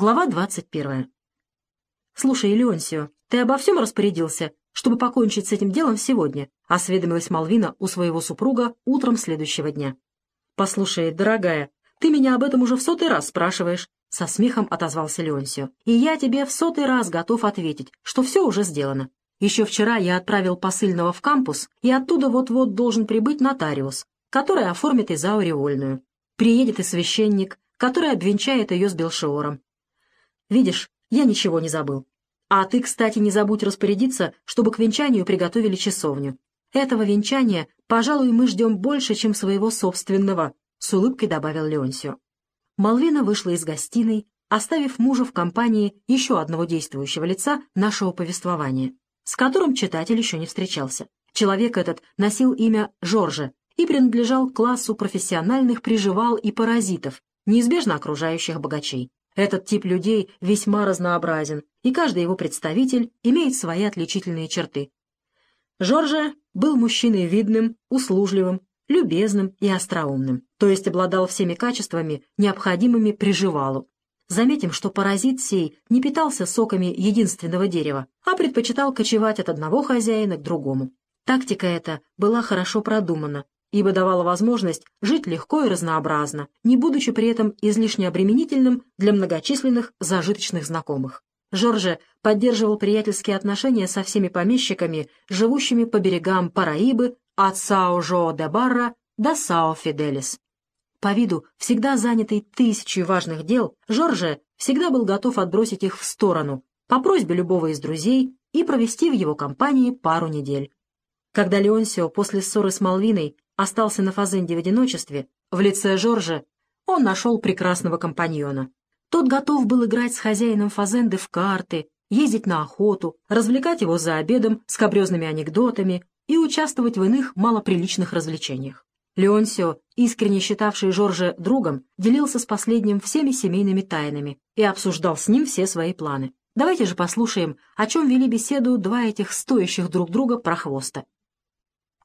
Глава 21. «Слушай, Леонсио, ты обо всем распорядился, чтобы покончить с этим делом сегодня?» — осведомилась Малвина у своего супруга утром следующего дня. «Послушай, дорогая, ты меня об этом уже в сотый раз спрашиваешь», — со смехом отозвался Леонсио. «И я тебе в сотый раз готов ответить, что все уже сделано. Еще вчера я отправил посыльного в кампус, и оттуда вот-вот должен прибыть нотариус, который оформит Изауре вольную. Приедет и священник, который обвенчает ее с Белшиором. Видишь, я ничего не забыл. А ты, кстати, не забудь распорядиться, чтобы к венчанию приготовили часовню. Этого венчания, пожалуй, мы ждем больше, чем своего собственного», — с улыбкой добавил Леонсио. Малвина вышла из гостиной, оставив мужа в компании еще одного действующего лица нашего повествования, с которым читатель еще не встречался. Человек этот носил имя Жоржа и принадлежал классу профессиональных приживал и паразитов, неизбежно окружающих богачей. Этот тип людей весьма разнообразен, и каждый его представитель имеет свои отличительные черты. Жорже был мужчиной видным, услужливым, любезным и остроумным, то есть обладал всеми качествами, необходимыми приживалу. Заметим, что паразит сей не питался соками единственного дерева, а предпочитал кочевать от одного хозяина к другому. Тактика эта была хорошо продумана, ибо давала возможность жить легко и разнообразно, не будучи при этом излишне обременительным для многочисленных зажиточных знакомых. Жорже поддерживал приятельские отношения со всеми помещиками, живущими по берегам Параибы от Сао-Жоо-де-Барра до Сао-Фиделис. По виду, всегда занятый тысячей важных дел, Жорже всегда был готов отбросить их в сторону, по просьбе любого из друзей, и провести в его компании пару недель. Когда Леонсио после ссоры с Малвиной остался на Фазенде в одиночестве, в лице Жоржа он нашел прекрасного компаньона. Тот готов был играть с хозяином Фазенды в карты, ездить на охоту, развлекать его за обедом с кабрезными анекдотами и участвовать в иных малоприличных развлечениях. Леонсио, искренне считавший Жоржа другом, делился с последним всеми семейными тайнами и обсуждал с ним все свои планы. Давайте же послушаем, о чем вели беседу два этих стоящих друг друга прохвоста.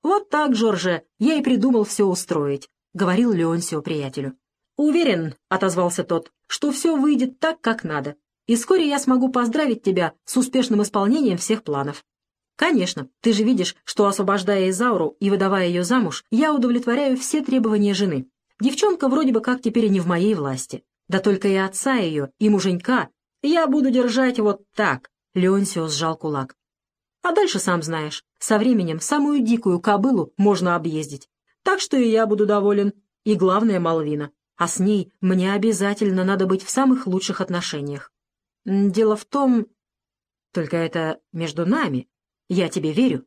«Вот так, Жорже, я и придумал все устроить», — говорил Леонсио приятелю. «Уверен», — отозвался тот, — «что все выйдет так, как надо, и вскоре я смогу поздравить тебя с успешным исполнением всех планов». «Конечно, ты же видишь, что, освобождая Изауру и выдавая ее замуж, я удовлетворяю все требования жены. Девчонка вроде бы как теперь не в моей власти. Да только и отца ее, и муженька я буду держать вот так», — Леонсио сжал кулак. А дальше, сам знаешь, со временем самую дикую кобылу можно объездить. Так что и я буду доволен. И главное, Малвина. А с ней мне обязательно надо быть в самых лучших отношениях. Дело в том... Только это между нами. Я тебе верю.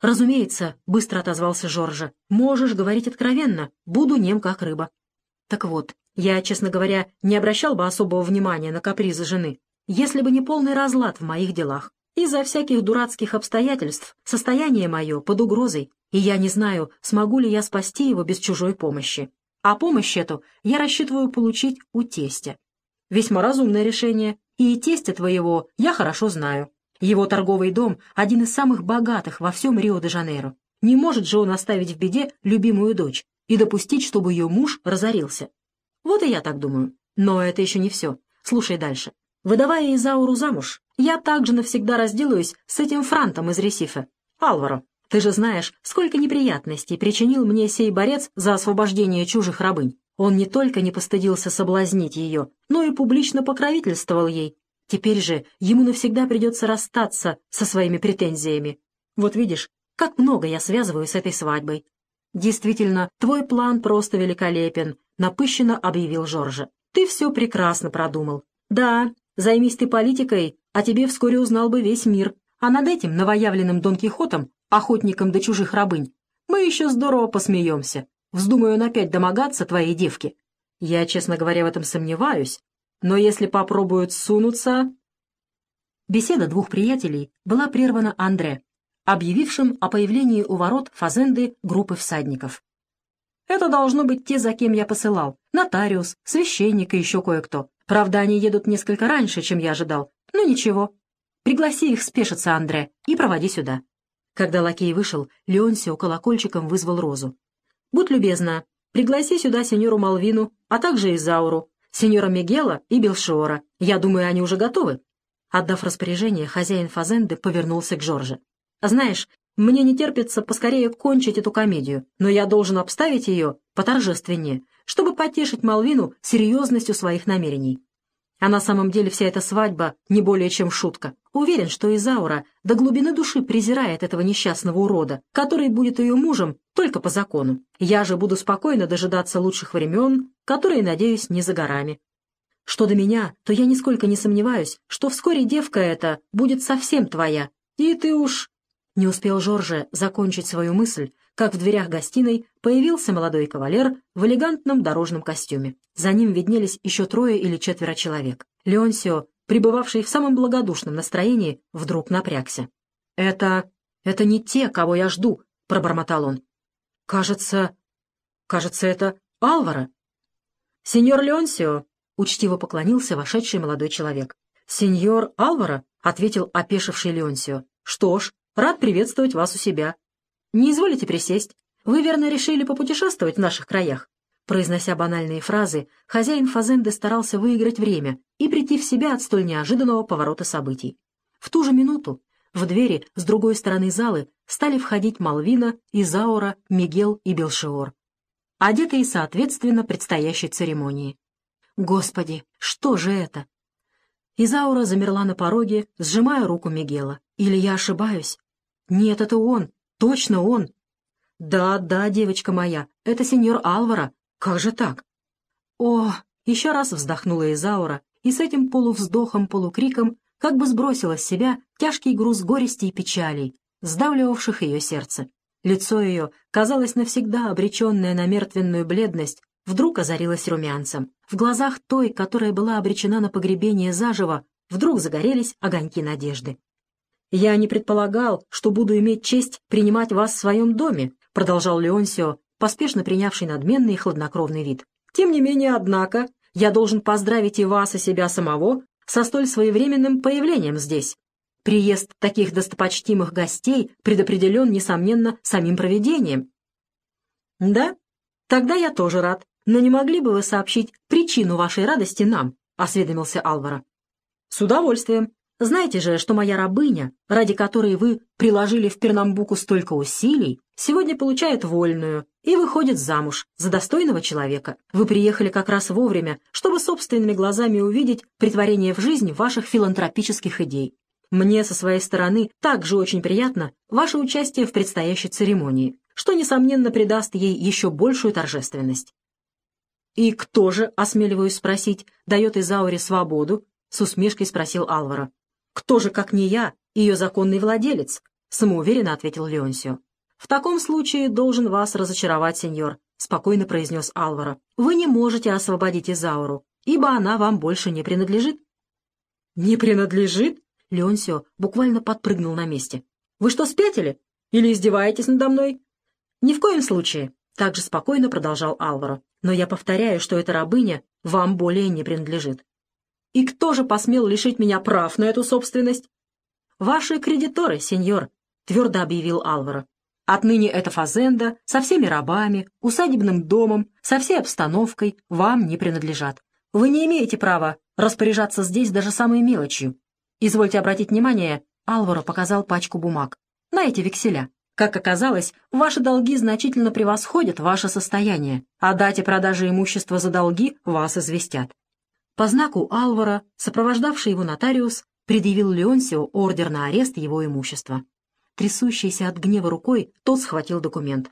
Разумеется, быстро отозвался Жоржа. Можешь говорить откровенно. Буду нем, как рыба. Так вот, я, честно говоря, не обращал бы особого внимания на капризы жены, если бы не полный разлад в моих делах. Из-за всяких дурацких обстоятельств состояние мое под угрозой, и я не знаю, смогу ли я спасти его без чужой помощи. А помощь эту я рассчитываю получить у тестя. Весьма разумное решение, и тестя твоего я хорошо знаю. Его торговый дом — один из самых богатых во всем Рио-де-Жанейро. Не может же он оставить в беде любимую дочь и допустить, чтобы ее муж разорился. Вот и я так думаю. Но это еще не все. Слушай дальше. Выдавая Изауру замуж, я также навсегда разделаюсь с этим франтом из Ресифа. Алваро, ты же знаешь, сколько неприятностей причинил мне сей борец за освобождение чужих рабынь. Он не только не постыдился соблазнить ее, но и публично покровительствовал ей. Теперь же ему навсегда придется расстаться со своими претензиями. Вот видишь, как много я связываю с этой свадьбой. Действительно, твой план просто великолепен, напыщенно объявил Жоржа. Ты все прекрасно продумал. Да, Займись ты политикой, а тебе вскоре узнал бы весь мир. А над этим новоявленным Дон Кихотом, охотником до чужих рабынь, мы еще здорово посмеемся. Вздумаю он опять домогаться твоей девки. Я, честно говоря, в этом сомневаюсь, но если попробуют сунуться...» Беседа двух приятелей была прервана Андре, объявившим о появлении у ворот фазенды группы всадников. «Это должно быть те, за кем я посылал. Нотариус, священник и еще кое-кто. Правда, они едут несколько раньше, чем я ожидал. Но ничего. Пригласи их спешиться, Андре, и проводи сюда». Когда лакей вышел, Леонсио колокольчиком вызвал Розу. «Будь любезна, пригласи сюда сеньору Малвину, а также Изауру. сеньора Мигела и Белшиора. Я думаю, они уже готовы». Отдав распоряжение, хозяин Фазенды повернулся к Жорже. «Знаешь, мне не терпится поскорее кончить эту комедию, но я должен обставить ее поторжественнее, чтобы потешить Малвину серьезностью своих намерений. А на самом деле вся эта свадьба не более чем шутка. Уверен, что Изаура до глубины души презирает этого несчастного урода, который будет ее мужем только по закону. Я же буду спокойно дожидаться лучших времен, которые, надеюсь, не за горами. Что до меня, то я нисколько не сомневаюсь, что вскоре девка эта будет совсем твоя, и ты уж не успел Жорже закончить свою мысль, как в дверях гостиной появился молодой кавалер в элегантном дорожном костюме. За ним виднелись еще трое или четверо человек. Леонсио, пребывавший в самом благодушном настроении, вдруг напрягся. «Это... это не те, кого я жду», — пробормотал он. «Кажется... кажется, это Алвара». «Сеньор Леонсио», — учтиво поклонился вошедший молодой человек. «Сеньор Алвара», — ответил опешивший Леонсио. «Что ж, Рад приветствовать вас у себя. Не изволите присесть. Вы, верно, решили попутешествовать в наших краях?» Произнося банальные фразы, хозяин Фазенды старался выиграть время и прийти в себя от столь неожиданного поворота событий. В ту же минуту в двери с другой стороны залы стали входить Малвина, Изаура, Мигел и Белшиор, одетые соответственно предстоящей церемонии. Господи, что же это? Изаура замерла на пороге, сжимая руку Мигела. Или я ошибаюсь? Нет, это он, точно он. Да, да, девочка моя, это сеньор Алвара. Как же так? О, еще раз вздохнула Изаура, и с этим полувздохом-полукриком как бы сбросила с себя тяжкий груз горести и печалей, сдавливавших ее сердце. Лицо ее, казалось навсегда обреченное на мертвенную бледность, вдруг озарилось румянцем. В глазах той, которая была обречена на погребение заживо, вдруг загорелись огоньки надежды. «Я не предполагал, что буду иметь честь принимать вас в своем доме», продолжал Леонсио, поспешно принявший надменный и хладнокровный вид. «Тем не менее, однако, я должен поздравить и вас, и себя самого со столь своевременным появлением здесь. Приезд таких достопочтимых гостей предопределен, несомненно, самим проведением». «Да, тогда я тоже рад. Но не могли бы вы сообщить причину вашей радости нам?» — осведомился Алвара. «С удовольствием. Знаете же, что моя рабыня, ради которой вы приложили в Пернамбуку столько усилий, сегодня получает вольную и выходит замуж за достойного человека. Вы приехали как раз вовремя, чтобы собственными глазами увидеть притворение в жизнь ваших филантропических идей. Мне со своей стороны также очень приятно ваше участие в предстоящей церемонии, что, несомненно, придаст ей еще большую торжественность. «И кто же, осмеливаюсь спросить, дает Изауре свободу?» — с усмешкой спросил Алвара. «Кто же, как не я, ее законный владелец?» — самоуверенно ответил Леонсио. «В таком случае должен вас разочаровать, сеньор», — спокойно произнес Алваро. «Вы не можете освободить Изауру, ибо она вам больше не принадлежит». «Не принадлежит?» — Леонсио буквально подпрыгнул на месте. «Вы что, спятили? Или издеваетесь надо мной?» «Ни в коем случае», — также спокойно продолжал Алваро. «Но я повторяю, что эта рабыня вам более не принадлежит. И кто же посмел лишить меня прав на эту собственность? Ваши кредиторы, сеньор, твердо объявил Алваро. Отныне эта фазенда со всеми рабами, усадебным домом, со всей обстановкой вам не принадлежат. Вы не имеете права распоряжаться здесь даже самой мелочью. Извольте обратить внимание, Алваро показал пачку бумаг. На эти векселя. Как оказалось, ваши долги значительно превосходят ваше состояние. О дате продажи имущества за долги вас известят. По знаку Алвара, сопровождавший его нотариус, предъявил Леонсио ордер на арест его имущества. Трясущийся от гнева рукой, тот схватил документ.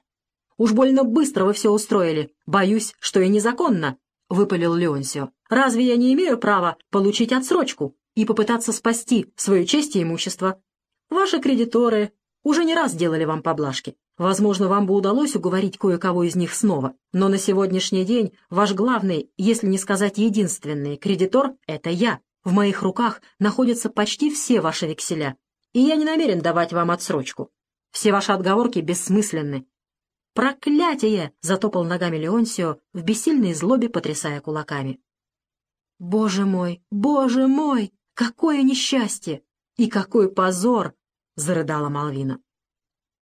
«Уж больно быстро вы все устроили. Боюсь, что и незаконно», — выпалил Леонсио. «Разве я не имею права получить отсрочку и попытаться спасти свою честь и имущество? Ваши кредиторы уже не раз делали вам поблажки. Возможно, вам бы удалось уговорить кое-кого из них снова, но на сегодняшний день ваш главный, если не сказать единственный, кредитор — это я. В моих руках находятся почти все ваши векселя, и я не намерен давать вам отсрочку. Все ваши отговорки бессмысленны. «Проклятие!» — затопал ногами Леонсио, в бессильной злобе потрясая кулаками. «Боже мой, боже мой! Какое несчастье! И какой позор!» — зарыдала Малвина.